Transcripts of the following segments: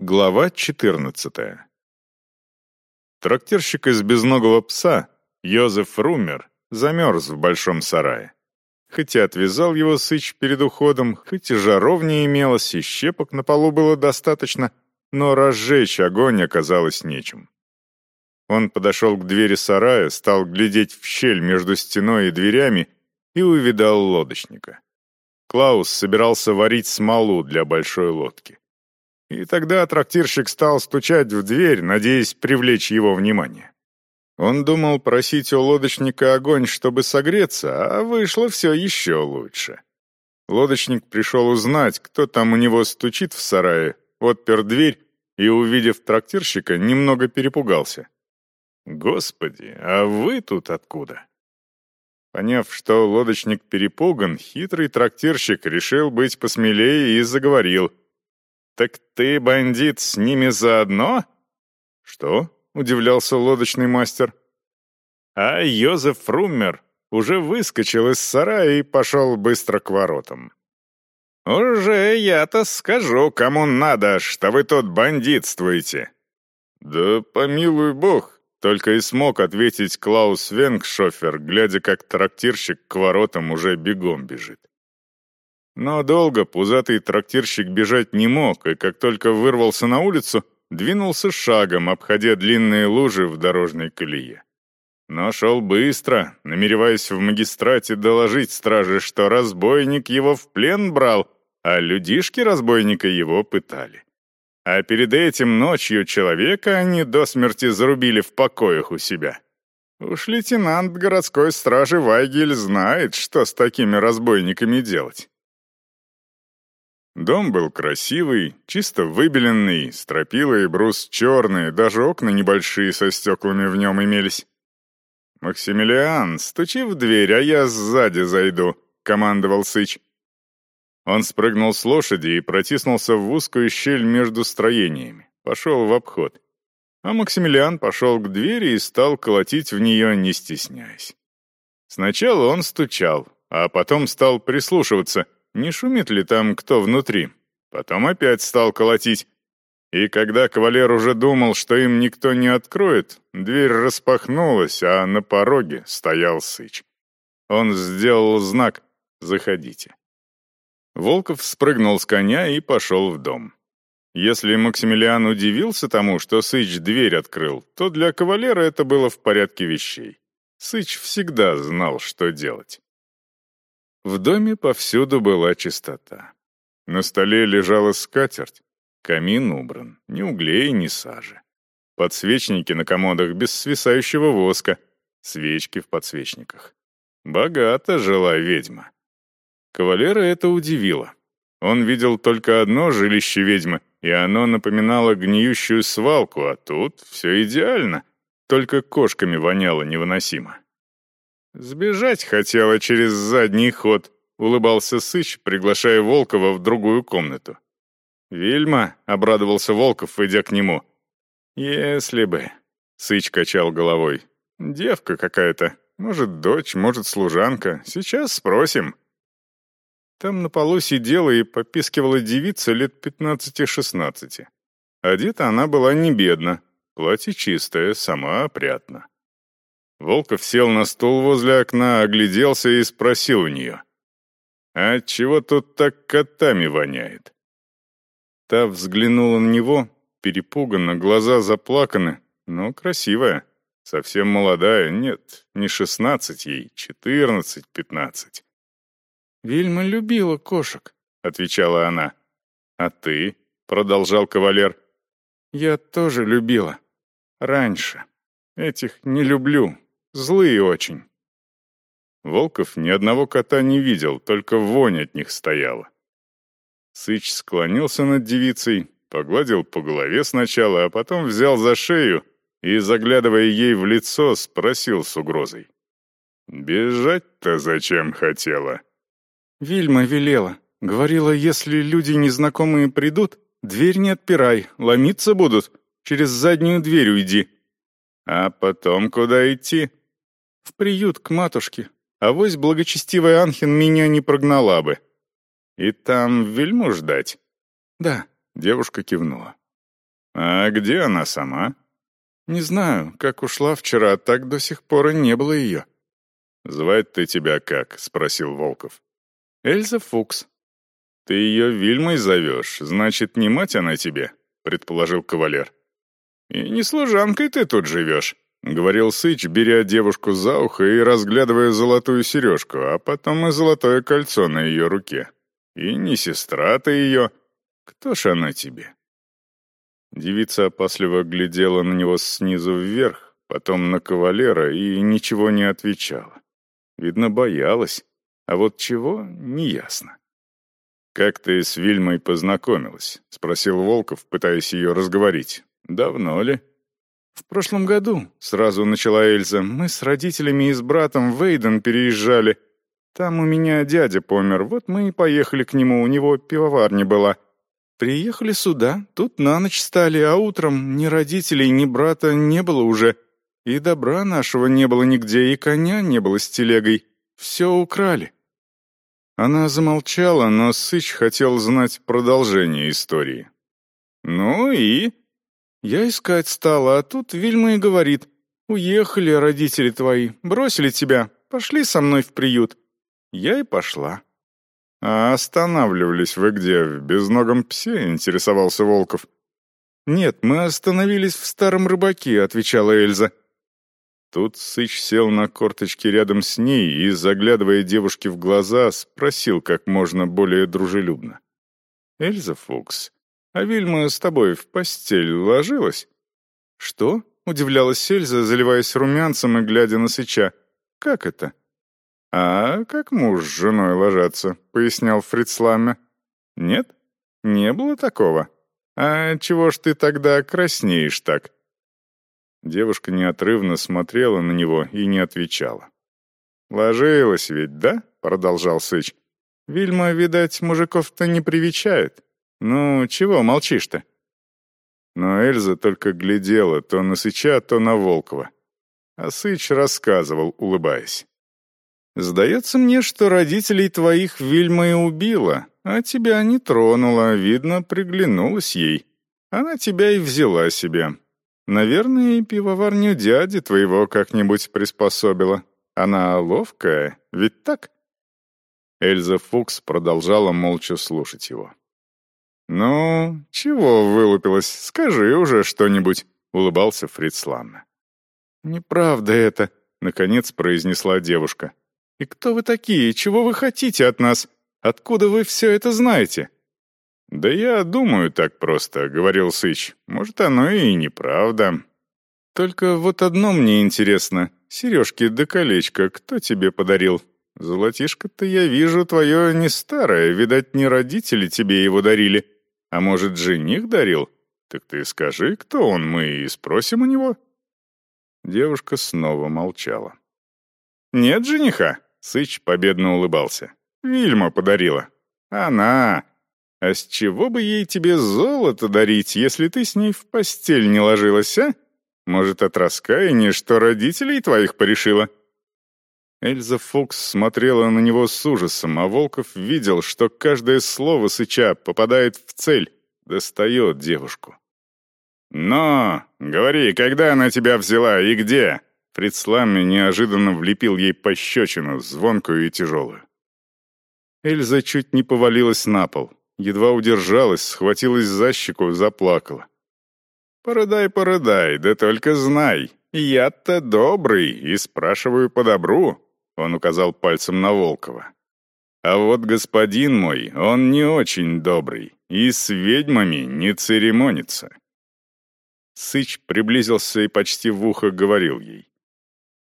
Глава 14 Трактирщик из безногого пса, Йозеф Румер, замерз в большом сарае. Хоть и отвязал его сыч перед уходом, хоть и жаровня имелась, и щепок на полу было достаточно, но разжечь огонь оказалось нечем. Он подошел к двери сарая, стал глядеть в щель между стеной и дверями и увидал лодочника. Клаус собирался варить смолу для большой лодки. И тогда трактирщик стал стучать в дверь, надеясь привлечь его внимание. Он думал просить у лодочника огонь, чтобы согреться, а вышло все еще лучше. Лодочник пришел узнать, кто там у него стучит в сарае, отпер дверь и, увидев трактирщика, немного перепугался. «Господи, а вы тут откуда?» Поняв, что лодочник перепуган, хитрый трактирщик решил быть посмелее и заговорил. «Так ты, бандит, с ними заодно?» «Что?» — удивлялся лодочный мастер. А Йозеф Руммер уже выскочил из сарая и пошел быстро к воротам. «Уже я-то скажу, кому надо, что вы тут бандитствуете». «Да помилуй бог», только и смог ответить Клаус Венгшофер, глядя, как трактирщик к воротам уже бегом бежит. Но долго пузатый трактирщик бежать не мог, и как только вырвался на улицу, двинулся шагом, обходя длинные лужи в дорожной колее. Но шел быстро, намереваясь в магистрате доложить страже, что разбойник его в плен брал, а людишки разбойника его пытали. А перед этим ночью человека они до смерти зарубили в покоях у себя. Уж лейтенант городской стражи Вайгель знает, что с такими разбойниками делать. Дом был красивый, чисто выбеленный, стропила и брус черные, даже окна небольшие со стеклами в нем имелись. «Максимилиан, стучи в дверь, а я сзади зайду», — командовал Сыч. Он спрыгнул с лошади и протиснулся в узкую щель между строениями, пошел в обход. А Максимилиан пошел к двери и стал колотить в нее, не стесняясь. Сначала он стучал, а потом стал прислушиваться, не шумит ли там кто внутри. Потом опять стал колотить. И когда кавалер уже думал, что им никто не откроет, дверь распахнулась, а на пороге стоял Сыч. Он сделал знак «Заходите». Волков спрыгнул с коня и пошел в дом. Если Максимилиан удивился тому, что Сыч дверь открыл, то для кавалера это было в порядке вещей. Сыч всегда знал, что делать. В доме повсюду была чистота. На столе лежала скатерть, камин убран, ни углей, ни сажи. Подсвечники на комодах без свисающего воска, свечки в подсвечниках. Богато жила ведьма. Кавалера это удивило. Он видел только одно жилище ведьмы, и оно напоминало гниющую свалку, а тут все идеально, только кошками воняло невыносимо. «Сбежать хотела через задний ход», — улыбался Сыч, приглашая Волкова в другую комнату. «Вильма», — обрадовался Волков, идя к нему. «Если бы», — Сыч качал головой. «Девка какая-то. Может, дочь, может, служанка. Сейчас спросим». Там на полу сидела и попискивала девица лет пятнадцати-шестнадцати. Одета она была не бедно, платье чистое, сама опрятна. Волков сел на стул возле окна, огляделся и спросил у нее. «А чего тут так котами воняет?» Та взглянула на него, перепуганно, глаза заплаканы, но красивая. Совсем молодая, нет, не шестнадцать ей, четырнадцать-пятнадцать. «Вильма любила кошек», — отвечала она. «А ты?» — продолжал кавалер. «Я тоже любила. Раньше. Этих не люблю. Злые очень». Волков ни одного кота не видел, только вонь от них стояла. Сыч склонился над девицей, погладил по голове сначала, а потом взял за шею и, заглядывая ей в лицо, спросил с угрозой. «Бежать-то зачем хотела?» Вильма велела. Говорила, если люди незнакомые придут, дверь не отпирай, ломиться будут. Через заднюю дверь уйди. А потом куда идти? В приют к матушке. А вось благочестивая Анхин меня не прогнала бы. И там вельму ждать? Да, девушка кивнула. «А где она сама?» «Не знаю, как ушла вчера, так до сих пор и не было ее». «Звать-то тебя как?» — спросил Волков. «Эльза Фукс». «Ты ее Вильмой зовешь, значит, не мать она тебе?» — предположил кавалер. «И не служанкой ты тут живешь», — говорил Сыч, беря девушку за ухо и разглядывая золотую сережку, а потом и золотое кольцо на ее руке. «И не сестра ты ее. Кто ж она тебе?» Девица опасливо глядела на него снизу вверх, потом на кавалера и ничего не отвечала. Видно, боялась, а вот чего — неясно. «Как ты с Вильмой познакомилась?» — спросил Волков, пытаясь ее разговорить. «Давно ли?» «В прошлом году», — сразу начала Эльза, — «мы с родителями и с братом в Эйден переезжали. Там у меня дядя помер, вот мы и поехали к нему, у него пивоварня была. Приехали сюда, тут на ночь стали, а утром ни родителей, ни брата не было уже. И добра нашего не было нигде, и коня не было с телегой. Все украли». Она замолчала, но Сыч хотел знать продолжение истории. «Ну и?» Я искать стала, а тут Вильма и говорит, «Уехали родители твои, бросили тебя, пошли со мной в приют». Я и пошла. «А останавливались вы где, в безногом псе?» — интересовался Волков. «Нет, мы остановились в старом рыбаке», — отвечала Эльза. Тут Сыч сел на корточки рядом с ней и, заглядывая девушке в глаза, спросил как можно более дружелюбно. «Эльза Фукс, а Вильма с тобой в постель ложилась?» «Что?» — удивлялась Эльза, заливаясь румянцем и глядя на Сыча. «Как это?» «А как муж с женой ложатся?» — пояснял Фриц «Нет? Не было такого? А чего ж ты тогда краснеешь так?» Девушка неотрывно смотрела на него и не отвечала. «Ложилась ведь, да?» — продолжал Сыч. «Вильма, видать, мужиков-то не привечает. «Ну, чего молчишь-то?» Но Эльза только глядела то на Сыча, то на Волкова. А Сыч рассказывал, улыбаясь. «Сдается мне, что родителей твоих Вильма и убила, а тебя не тронула, видно, приглянулась ей. Она тебя и взяла себе. Наверное, и пивоварню дяди твоего как-нибудь приспособила. Она ловкая, ведь так?» Эльза Фукс продолжала молча слушать его. «Ну, чего вылупилась? Скажи уже что-нибудь», — улыбался Фриц Ланна. «Неправда это», — наконец произнесла девушка. «И кто вы такие? Чего вы хотите от нас? Откуда вы все это знаете?» «Да я думаю так просто», — говорил Сыч. «Может, оно и неправда. Только вот одно мне интересно. Сережки да колечко кто тебе подарил? Золотишко-то я вижу твое не старое, видать, не родители тебе его дарили». А может, жених дарил? Так ты скажи, кто он, мы и спросим у него». Девушка снова молчала. «Нет жениха?» — Сыч победно улыбался. «Вильма подарила». «Она! А с чего бы ей тебе золото дарить, если ты с ней в постель не ложилась, а? Может, от раскаяния, что родителей твоих порешила?» Эльза Фокс смотрела на него с ужасом, а Волков видел, что каждое слово сыча попадает в цель, достает девушку. «Но! Говори, когда она тебя взяла и где?» Фрицлами неожиданно влепил ей пощечину, звонкую и тяжелую. Эльза чуть не повалилась на пол, едва удержалась, схватилась за щеку, заплакала. «Порыдай, порыдай, да только знай, я-то добрый и спрашиваю по добру, он указал пальцем на Волкова. «А вот господин мой, он не очень добрый и с ведьмами не церемонится». Сыч приблизился и почти в ухо говорил ей.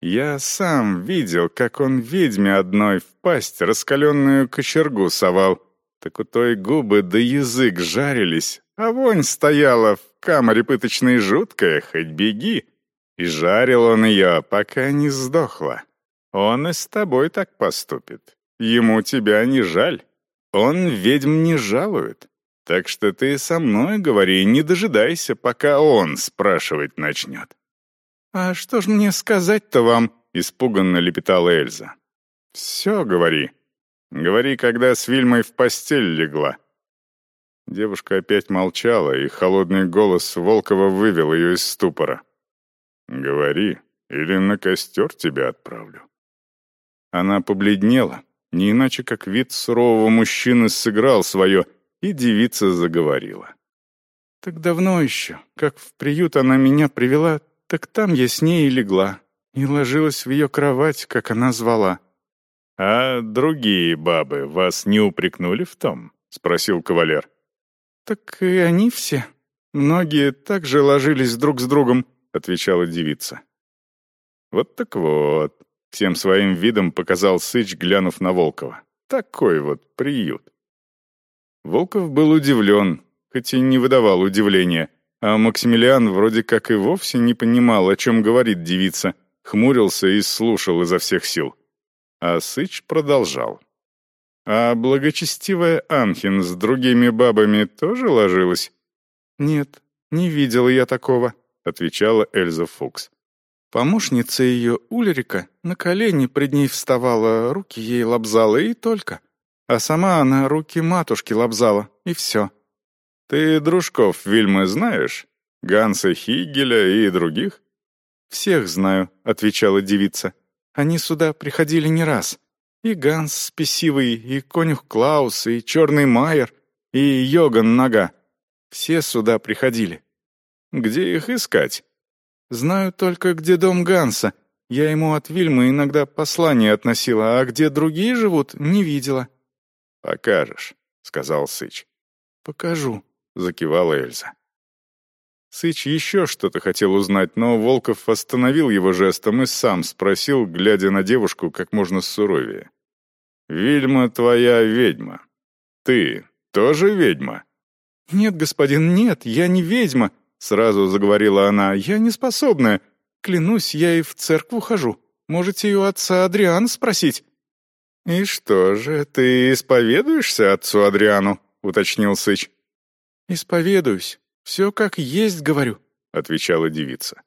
«Я сам видел, как он ведьме одной в пасть раскаленную кочергу совал. Так у той губы да язык жарились, а вонь стояла в камере пыточной жуткая, хоть беги. И жарил он ее, пока не сдохла. Он и с тобой так поступит. Ему тебя не жаль. Он ведьм не жалует. Так что ты со мной говори, не дожидайся, пока он спрашивать начнет». «А что ж мне сказать-то вам?» — испуганно лепетала Эльза. «Все говори. Говори, когда с Вильмой в постель легла. Девушка опять молчала, и холодный голос Волкова вывел ее из ступора. «Говори, или на костер тебя отправлю». Она побледнела, не иначе как вид сурового мужчины сыграл свое, и девица заговорила. «Так давно еще, как в приют она меня привела, так там я с ней и легла, и ложилась в ее кровать, как она звала». «А другие бабы вас не упрекнули в том?» — спросил кавалер. «Так и они все. Многие так же ложились друг с другом», — отвечала девица. «Вот так вот», — всем своим видом показал Сыч, глянув на Волкова. «Такой вот приют». Волков был удивлен, хоть и не выдавал удивления, а Максимилиан вроде как и вовсе не понимал, о чем говорит девица, хмурился и слушал изо всех сил. А Сыч продолжал. «А благочестивая Анхин с другими бабами тоже ложилась?» «Нет, не видела я такого», — отвечала Эльза Фукс. Помощница ее, Ульрика, на колени пред ней вставала, руки ей лобзала и только. А сама она руки матушки лобзала, и все. «Ты дружков Вильмы знаешь? Ганса Хигеля и других?» «Всех знаю», — отвечала девица. «Они сюда приходили не раз. И Ганс Спесивый, и конюх Клаус, и Черный Майер, и Йоган Нога. Все сюда приходили. Где их искать? Знаю только, где дом Ганса. Я ему от Вильмы иногда послание относила, а где другие живут, не видела. Покажешь, сказал Сыч. Покажу, закивала Эльза. Сыч еще что-то хотел узнать, но Волков остановил его жестом и сам спросил, глядя на девушку как можно суровее. «Вильма твоя ведьма. Ты тоже ведьма?» «Нет, господин, нет, я не ведьма», — сразу заговорила она. «Я не способная. Клянусь, я и в церкву хожу. Можете и у отца Адриана спросить». «И что же, ты исповедуешься отцу Адриану?» — уточнил Сыч. «Исповедуюсь. «Все как есть, говорю», — отвечала девица.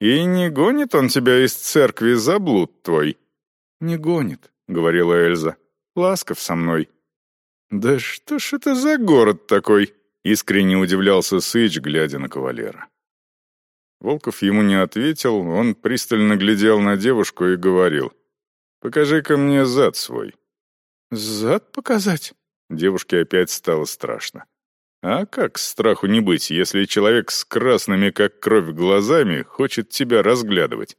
«И не гонит он тебя из церкви за блуд твой?» «Не гонит», — говорила Эльза. «Ласков со мной». «Да что ж это за город такой?» — искренне удивлялся Сыч, глядя на кавалера. Волков ему не ответил, он пристально глядел на девушку и говорил. «Покажи-ка мне зад свой». «Зад показать?» Девушке опять стало страшно. А как страху не быть, если человек с красными, как кровь, глазами хочет тебя разглядывать?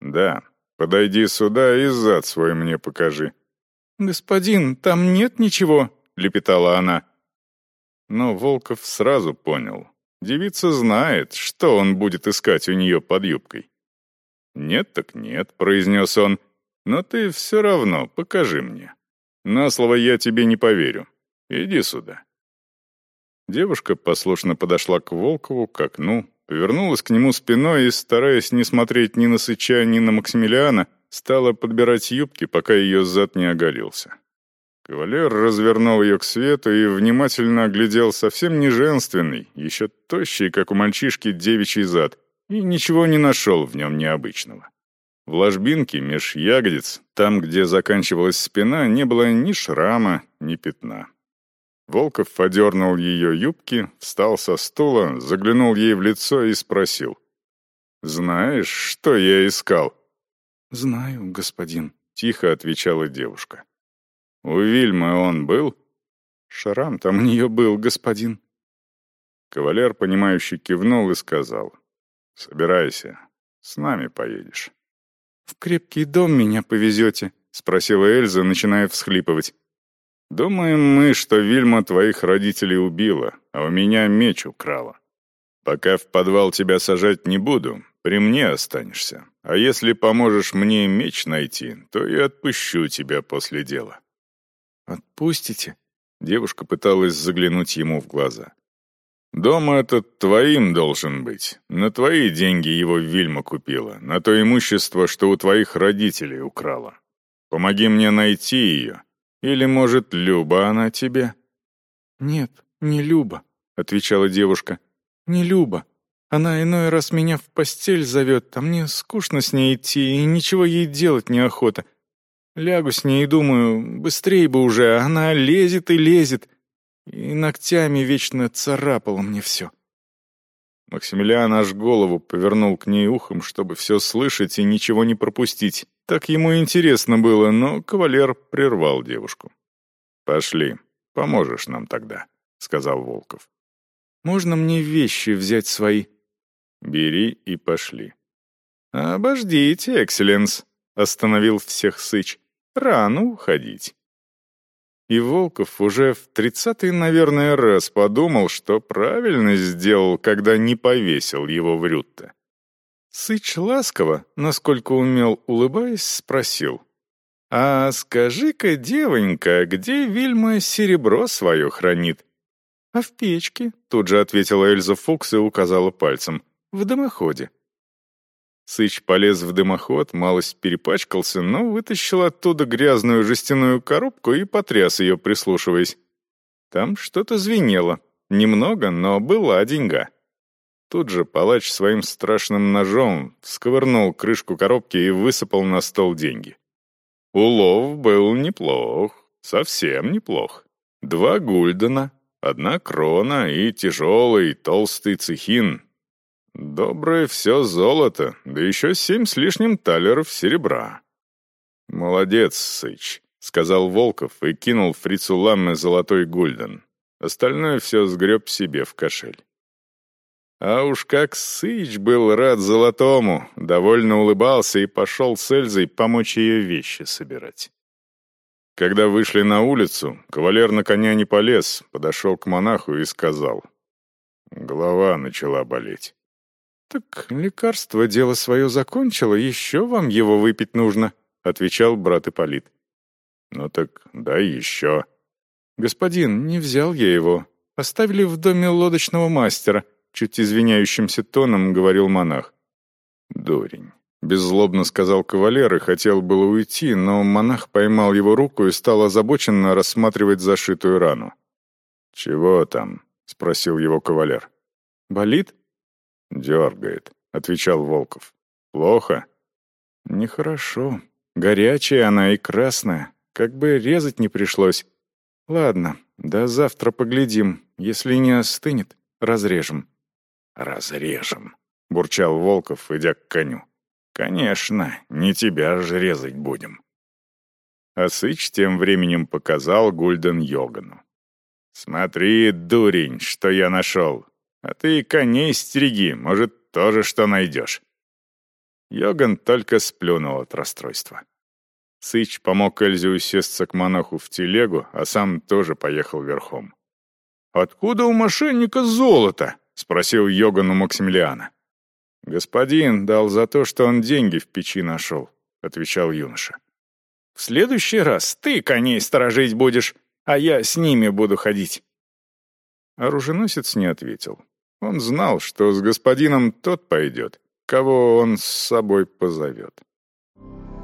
Да, подойди сюда и зад свой мне покажи. «Господин, там нет ничего», — лепетала она. Но Волков сразу понял. Девица знает, что он будет искать у нее под юбкой. «Нет так нет», — произнес он, — «но ты все равно покажи мне. На слово я тебе не поверю. Иди сюда». Девушка послушно подошла к Волкову, к окну, повернулась к нему спиной и, стараясь не смотреть ни на Сыча, ни на Максимилиана, стала подбирать юбки, пока ее зад не оголился. Кавалер развернул ее к свету и внимательно оглядел совсем не женственный, еще тощий, как у мальчишки, девичий зад, и ничего не нашел в нем необычного. В ложбинке меж ягодиц, там, где заканчивалась спина, не было ни шрама, ни пятна. Волков одернул ее юбки, встал со стула, заглянул ей в лицо и спросил. «Знаешь, что я искал?» «Знаю, господин», — тихо отвечала девушка. «У Вильмы он был?» «Шрам там у нее был, господин». Кавалер, понимающий, кивнул и сказал. «Собирайся, с нами поедешь». «В крепкий дом меня повезете?» — спросила Эльза, начиная всхлипывать. Думаем мы, что Вильма твоих родителей убила, а у меня меч украла. Пока в подвал тебя сажать не буду, при мне останешься. А если поможешь мне меч найти, то я отпущу тебя после дела». «Отпустите?» Девушка пыталась заглянуть ему в глаза. «Дом этот твоим должен быть. На твои деньги его Вильма купила, на то имущество, что у твоих родителей украла. Помоги мне найти ее, или, может, Люба она тебе?» «Нет, не Люба», — отвечала девушка. «Не Люба. Она иной раз меня в постель зовет, а мне скучно с ней идти, и ничего ей делать неохота. Лягу с ней и думаю, быстрее бы уже, она лезет и лезет. и ногтями вечно царапало мне все. Максимилиан аж голову повернул к ней ухом, чтобы все слышать и ничего не пропустить. Так ему интересно было, но кавалер прервал девушку. «Пошли, поможешь нам тогда», — сказал Волков. «Можно мне вещи взять свои?» «Бери и пошли». «Обождите, экселленс», — остановил всех Сыч. «Рано уходить». И Волков уже в тридцатый, наверное, раз подумал, что правильно сделал, когда не повесил его в Рютте. Сыч ласково, насколько умел, улыбаясь, спросил. «А скажи-ка, девонька, где Вильма серебро свое хранит?» «А в печке», — тут же ответила Эльза Фукс и указала пальцем. «В дымоходе». Сыч полез в дымоход, малость перепачкался, но вытащил оттуда грязную жестяную коробку и потряс ее, прислушиваясь. Там что-то звенело. Немного, но была деньга. Тут же палач своим страшным ножом сковырнул крышку коробки и высыпал на стол деньги. Улов был неплох, совсем неплох. Два гульдена, одна крона и тяжелый толстый цехин, Доброе все золото, да еще семь с лишним талеров серебра. «Молодец, Сыч», — сказал Волков и кинул фрицу Ламме золотой гульден. Остальное все сгреб себе в кошель. А уж как Сыч был рад золотому, довольно улыбался и пошел с Эльзой помочь ее вещи собирать. Когда вышли на улицу, кавалер на коня не полез, подошел к монаху и сказал. Голова начала болеть. «Так лекарство дело свое закончило, еще вам его выпить нужно», — отвечал брат Ипполит. «Ну так дай еще». «Господин, не взял я его. Оставили в доме лодочного мастера», — чуть извиняющимся тоном говорил монах. «Дурень», — беззлобно сказал кавалер и хотел было уйти, но монах поймал его руку и стал озабоченно рассматривать зашитую рану. «Чего там?» — спросил его кавалер. «Болит?» «Дергает», — отвечал Волков. «Плохо?» «Нехорошо. Горячая она и красная. Как бы резать не пришлось. Ладно, до завтра поглядим. Если не остынет, разрежем». «Разрежем», — бурчал Волков, идя к коню. «Конечно, не тебя же резать будем». А Сыч тем временем показал Гульден Йогану. «Смотри, дурень, что я нашел. А ты коней стереги, может, тоже что найдешь». Йоган только сплюнул от расстройства. Сыч помог Эльзе усесться к монаху в телегу, а сам тоже поехал верхом. «Откуда у мошенника золото?» — спросил Йоган у Максимилиана. «Господин дал за то, что он деньги в печи нашел», — отвечал юноша. «В следующий раз ты коней сторожить будешь, а я с ними буду ходить». Оруженосец не ответил. Он знал, что с господином тот пойдет, кого он с собой позовет. Thank you.